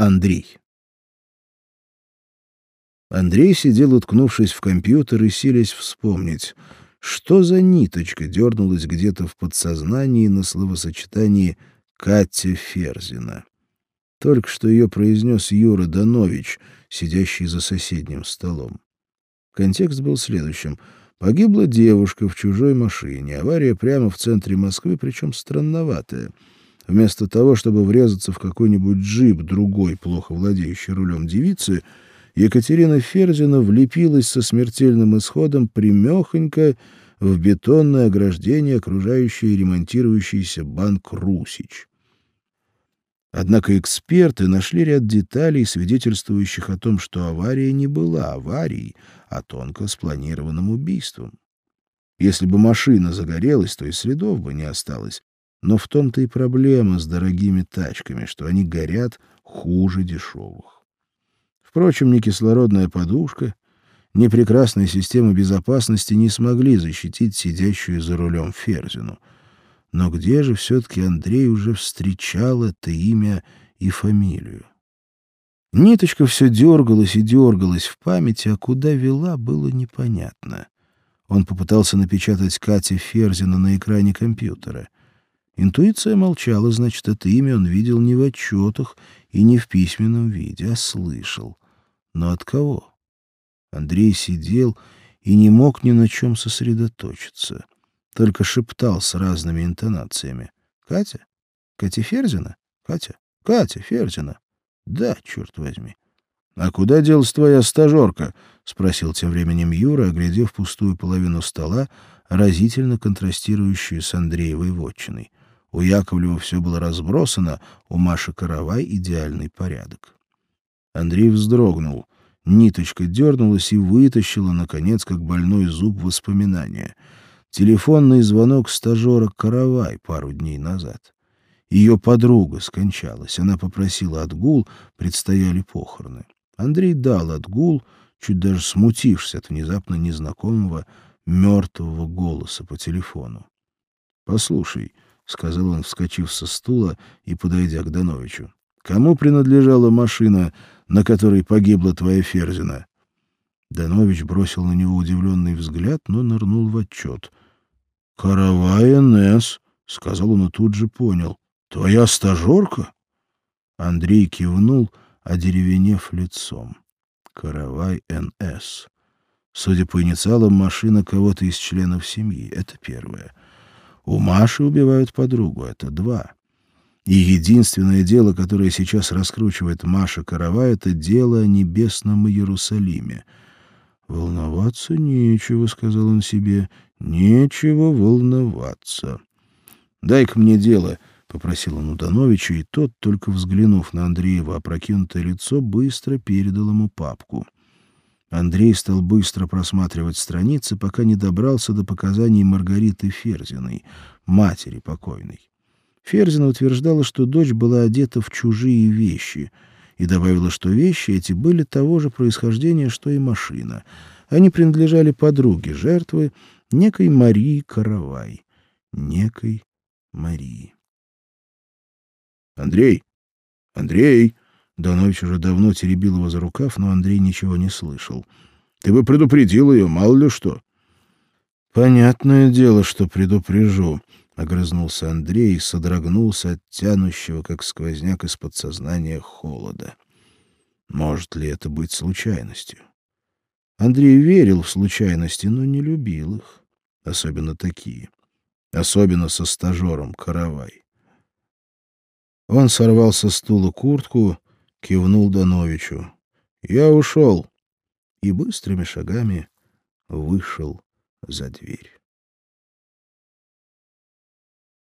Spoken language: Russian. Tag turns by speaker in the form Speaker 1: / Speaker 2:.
Speaker 1: Андрей. Андрей сидел, уткнувшись в компьютер и силясь вспомнить, что за ниточка дернулась где-то в подсознании на словосочетании «Катя Ферзина». Только что ее произнес Юра Данович, сидящий за соседним столом. Контекст был следующим. Погибла девушка в чужой машине. Авария прямо в центре Москвы, причем странноватая — Вместо того, чтобы врезаться в какой-нибудь джип другой, плохо владеющей рулем девицы, Екатерина Ферзина влепилась со смертельным исходом примехонько в бетонное ограждение, окружающее ремонтирующийся банк «Русич». Однако эксперты нашли ряд деталей, свидетельствующих о том, что авария не была аварией, а тонко спланированным убийством. Если бы машина загорелась, то и следов бы не осталось, но в том-то и проблема с дорогими тачками, что они горят хуже дешевых. Впрочем, ни кислородная подушка, ни прекрасная система безопасности не смогли защитить сидящую за рулем Ферзину. Но где же все-таки Андрей уже встречал это имя и фамилию? Ниточка все дергалась и дергалась в памяти, а куда вела, было непонятно. Он попытался напечатать Кате Ферзина на экране компьютера — Интуиция молчала, значит, это имя он видел не в отчетах и не в письменном виде, а слышал. Но от кого? Андрей сидел и не мог ни на чем сосредоточиться. Только шептал с разными интонациями. «Катя? Катя Ферзина? Катя? Катя Ферзина? Да, черт возьми!» «А куда делась твоя стажерка?» — спросил тем временем Юра, оглядев пустую половину стола, разительно контрастирующую с Андреевой вотчиной. У Яковлева все было разбросано, у Маши Каравай идеальный порядок. Андрей вздрогнул. Ниточка дернулась и вытащила, наконец, как больной зуб воспоминания. Телефонный звонок стажера Каравай пару дней назад. Ее подруга скончалась. Она попросила отгул, предстояли похороны. Андрей дал отгул, чуть даже смутившись от внезапно незнакомого мертвого голоса по телефону. «Послушай», — сказал он, вскочив со стула и подойдя к Дановичу. — Кому принадлежала машина, на которой погибла твоя Ферзина? Данович бросил на него удивленный взгляд, но нырнул в отчет. — Каравай НС, — сказал он и тут же понял. — Твоя стажерка? Андрей кивнул, одеревенев лицом. Каравай НС. Судя по инициалам, машина кого-то из членов семьи. Это первое. У Маши убивают подругу. Это два. И единственное дело, которое сейчас раскручивает Маша Карава, это дело о небесном Иерусалиме. «Волноваться нечего», — сказал он себе, — «нечего волноваться». «Дай-ка мне дело», — попросил он у Дановича, и тот, только взглянув на Андреева опрокинутое лицо, быстро передал ему папку. Андрей стал быстро просматривать страницы, пока не добрался до показаний Маргариты Ферзиной, матери покойной. Ферзина утверждала, что дочь была одета в чужие вещи, и добавила, что вещи эти были того же происхождения, что и машина. Они принадлежали подруге жертвы, некой Марии Каравай. Некой Марии. «Андрей! Андрей!» Данович уже давно теребил его за рукав, но Андрей ничего не слышал. «Ты бы предупредил ее, мало ли что». «Понятное дело, что предупрежу», — огрызнулся Андрей и содрогнулся от тянущего, как сквозняк из подсознания, холода. «Может ли это быть случайностью?» Андрей верил в случайности, но не любил их, особенно такие, особенно со стажером Каравай. Он сорвал со стула куртку — кивнул Дановичу. «Я ушел!» И быстрыми шагами вышел за дверь.